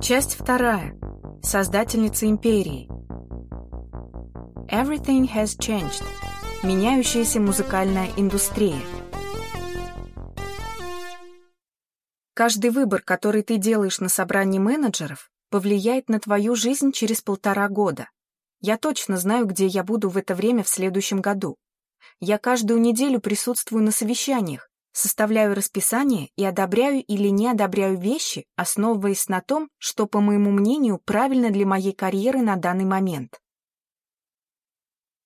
Часть вторая. Создательница империи. Everything has changed. Меняющаяся музыкальная индустрия. Каждый выбор, который ты делаешь на собрании менеджеров, повлияет на твою жизнь через полтора года. Я точно знаю, где я буду в это время в следующем году. Я каждую неделю присутствую на совещаниях, составляю расписание и одобряю или не одобряю вещи, основываясь на том, что, по моему мнению, правильно для моей карьеры на данный момент.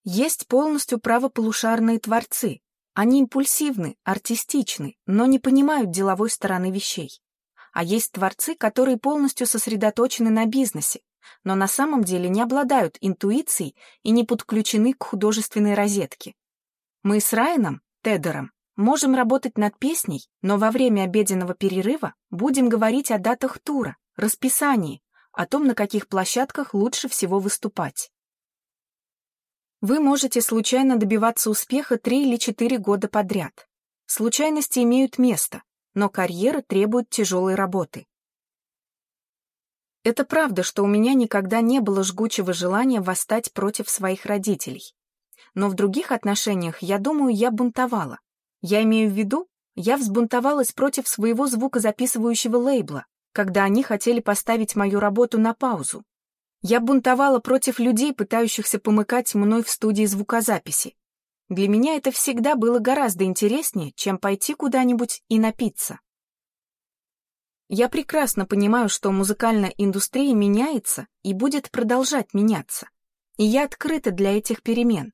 Есть полностью правополушарные творцы, они импульсивны, артистичны, но не понимают деловой стороны вещей. А есть творцы, которые полностью сосредоточены на бизнесе, но на самом деле не обладают интуицией и не подключены к художественной розетке. Мы с Райаном, Тедером, можем работать над песней, но во время обеденного перерыва будем говорить о датах тура, расписании, о том, на каких площадках лучше всего выступать. Вы можете случайно добиваться успеха три или четыре года подряд. Случайности имеют место, но карьера требует тяжелой работы. Это правда, что у меня никогда не было жгучего желания восстать против своих родителей. Но в других отношениях, я думаю, я бунтовала. Я имею в виду, я взбунтовалась против своего звукозаписывающего лейбла, когда они хотели поставить мою работу на паузу. Я бунтовала против людей, пытающихся помыкать мной в студии звукозаписи. Для меня это всегда было гораздо интереснее, чем пойти куда-нибудь и напиться. Я прекрасно понимаю, что музыкальная индустрия меняется и будет продолжать меняться. И я открыта для этих перемен.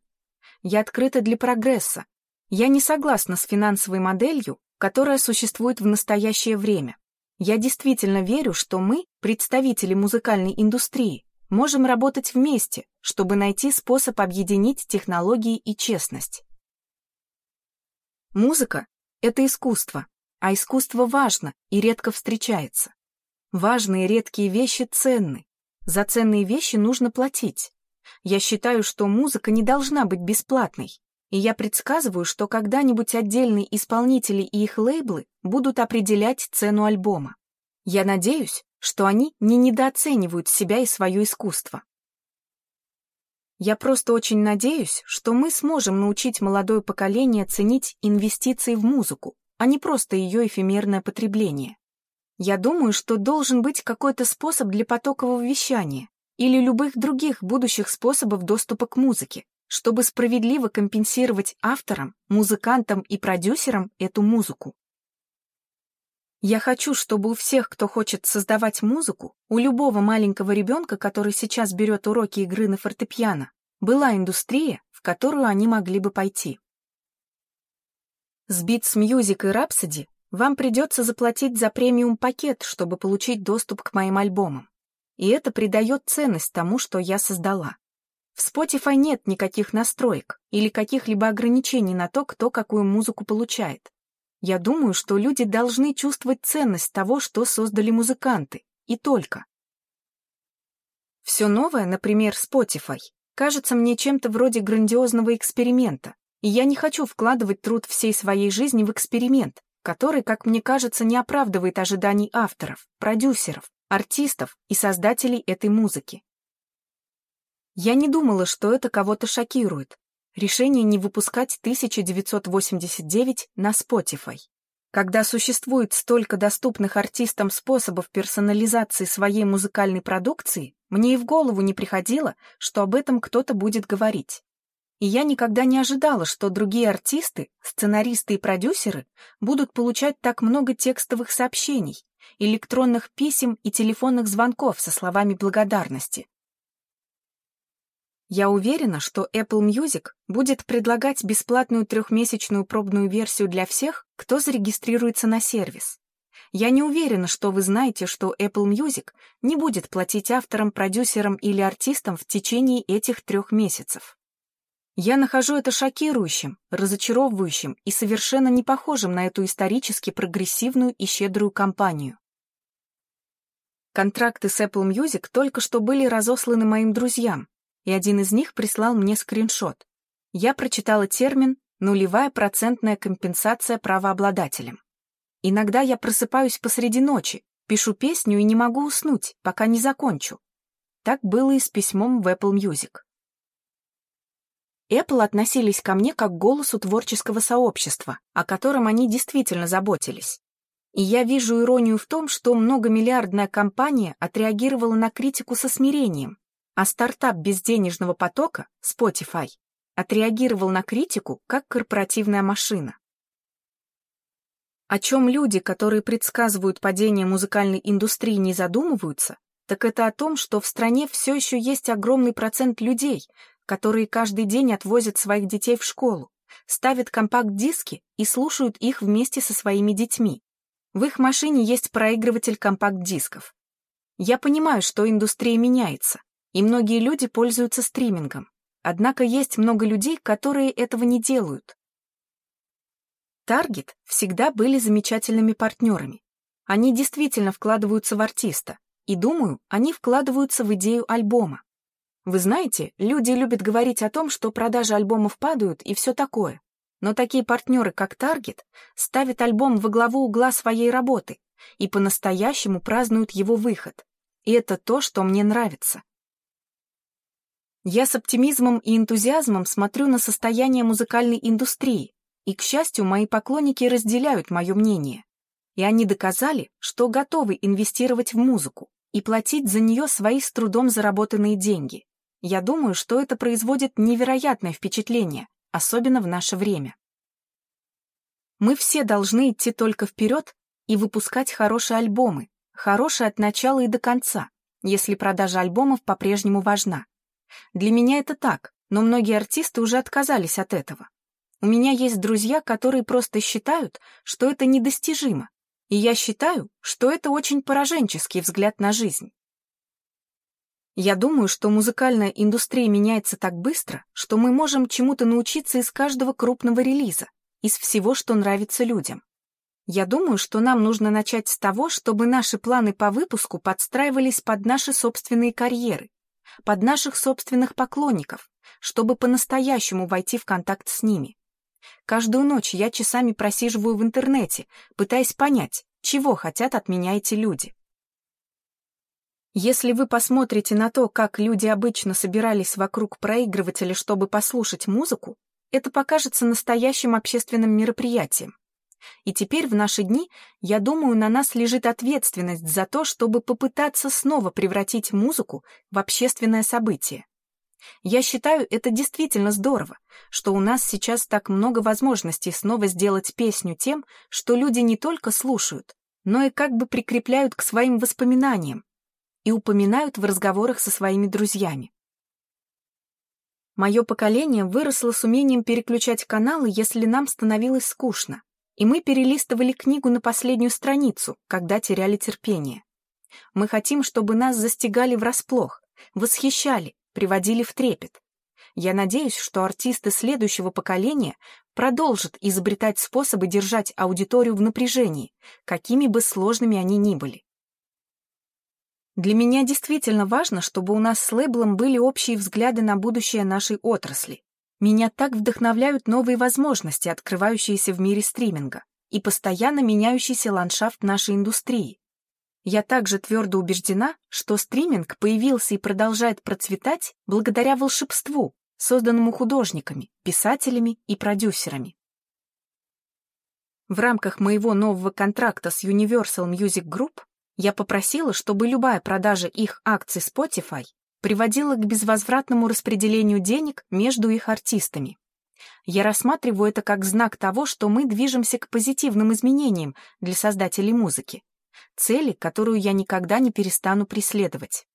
Я открыта для прогресса. Я не согласна с финансовой моделью, которая существует в настоящее время. Я действительно верю, что мы, представители музыкальной индустрии, можем работать вместе, чтобы найти способ объединить технологии и честность. Музыка — это искусство, а искусство важно и редко встречается. Важные редкие вещи ценны. За ценные вещи нужно платить. Я считаю, что музыка не должна быть бесплатной, и я предсказываю, что когда-нибудь отдельные исполнители и их лейблы будут определять цену альбома. Я надеюсь, что они не недооценивают себя и свое искусство. Я просто очень надеюсь, что мы сможем научить молодое поколение ценить инвестиции в музыку, а не просто ее эфемерное потребление. Я думаю, что должен быть какой-то способ для потокового вещания или любых других будущих способов доступа к музыке, чтобы справедливо компенсировать авторам, музыкантам и продюсерам эту музыку. Я хочу, чтобы у всех, кто хочет создавать музыку, у любого маленького ребенка, который сейчас берет уроки игры на фортепиано, была индустрия, в которую они могли бы пойти. С Beats Music и Rhapsody вам придется заплатить за премиум-пакет, чтобы получить доступ к моим альбомам. И это придает ценность тому, что я создала. В Spotify нет никаких настроек или каких-либо ограничений на то, кто какую музыку получает. Я думаю, что люди должны чувствовать ценность того, что создали музыканты, и только. Все новое, например, Spotify, кажется мне чем-то вроде грандиозного эксперимента, и я не хочу вкладывать труд всей своей жизни в эксперимент, который, как мне кажется, не оправдывает ожиданий авторов, продюсеров, артистов и создателей этой музыки. Я не думала, что это кого-то шокирует, решение не выпускать 1989 на Spotify. Когда существует столько доступных артистам способов персонализации своей музыкальной продукции, мне и в голову не приходило, что об этом кто-то будет говорить. И я никогда не ожидала, что другие артисты, сценаристы и продюсеры будут получать так много текстовых сообщений, электронных писем и телефонных звонков со словами благодарности. Я уверена, что Apple Music будет предлагать бесплатную трехмесячную пробную версию для всех, кто зарегистрируется на сервис. Я не уверена, что вы знаете, что Apple Music не будет платить авторам, продюсерам или артистам в течение этих трех месяцев. Я нахожу это шокирующим, разочаровывающим и совершенно не похожим на эту исторически прогрессивную и щедрую компанию. Контракты с Apple Music только что были разосланы моим друзьям, и один из них прислал мне скриншот. Я прочитала термин «нулевая процентная компенсация правообладателям». Иногда я просыпаюсь посреди ночи, Пишу песню и не могу уснуть, пока не закончу. Так было и с письмом в Apple Music. Apple относились ко мне как к голосу творческого сообщества, о котором они действительно заботились. И я вижу иронию в том, что многомиллиардная компания отреагировала на критику со смирением, а стартап безденежного потока, Spotify, отреагировал на критику как корпоративная машина. О чем люди, которые предсказывают падение музыкальной индустрии, не задумываются, так это о том, что в стране все еще есть огромный процент людей, которые каждый день отвозят своих детей в школу, ставят компакт-диски и слушают их вместе со своими детьми. В их машине есть проигрыватель компакт-дисков. Я понимаю, что индустрия меняется, и многие люди пользуются стримингом. Однако есть много людей, которые этого не делают. Target всегда были замечательными партнерами. Они действительно вкладываются в артиста, и, думаю, они вкладываются в идею альбома. Вы знаете, люди любят говорить о том, что продажи альбомов падают и все такое. Но такие партнеры, как Target, ставят альбом во главу угла своей работы и по-настоящему празднуют его выход. И это то, что мне нравится. Я с оптимизмом и энтузиазмом смотрю на состояние музыкальной индустрии, и, к счастью, мои поклонники разделяют мое мнение. И они доказали, что готовы инвестировать в музыку и платить за нее свои с трудом заработанные деньги. Я думаю, что это производит невероятное впечатление, особенно в наше время. Мы все должны идти только вперед и выпускать хорошие альбомы, хорошие от начала и до конца, если продажа альбомов по-прежнему важна. Для меня это так, но многие артисты уже отказались от этого. У меня есть друзья, которые просто считают, что это недостижимо, и я считаю, что это очень пораженческий взгляд на жизнь. Я думаю, что музыкальная индустрия меняется так быстро, что мы можем чему-то научиться из каждого крупного релиза, из всего, что нравится людям. Я думаю, что нам нужно начать с того, чтобы наши планы по выпуску подстраивались под наши собственные карьеры, под наших собственных поклонников, чтобы по-настоящему войти в контакт с ними. Каждую ночь я часами просиживаю в интернете, пытаясь понять, чего хотят от меня эти люди. Если вы посмотрите на то, как люди обычно собирались вокруг проигрывателя, чтобы послушать музыку, это покажется настоящим общественным мероприятием. И теперь в наши дни, я думаю, на нас лежит ответственность за то, чтобы попытаться снова превратить музыку в общественное событие. Я считаю, это действительно здорово, что у нас сейчас так много возможностей снова сделать песню тем, что люди не только слушают, но и как бы прикрепляют к своим воспоминаниям и упоминают в разговорах со своими друзьями. Мое поколение выросло с умением переключать каналы, если нам становилось скучно и мы перелистывали книгу на последнюю страницу, когда теряли терпение. Мы хотим, чтобы нас застигали врасплох, восхищали, приводили в трепет. Я надеюсь, что артисты следующего поколения продолжат изобретать способы держать аудиторию в напряжении, какими бы сложными они ни были. Для меня действительно важно, чтобы у нас с лейблом были общие взгляды на будущее нашей отрасли. Меня так вдохновляют новые возможности, открывающиеся в мире стриминга, и постоянно меняющийся ландшафт нашей индустрии. Я также твердо убеждена, что стриминг появился и продолжает процветать благодаря волшебству, созданному художниками, писателями и продюсерами. В рамках моего нового контракта с Universal Music Group я попросила, чтобы любая продажа их акций Spotify приводило к безвозвратному распределению денег между их артистами. Я рассматриваю это как знак того, что мы движемся к позитивным изменениям для создателей музыки, цели, которую я никогда не перестану преследовать.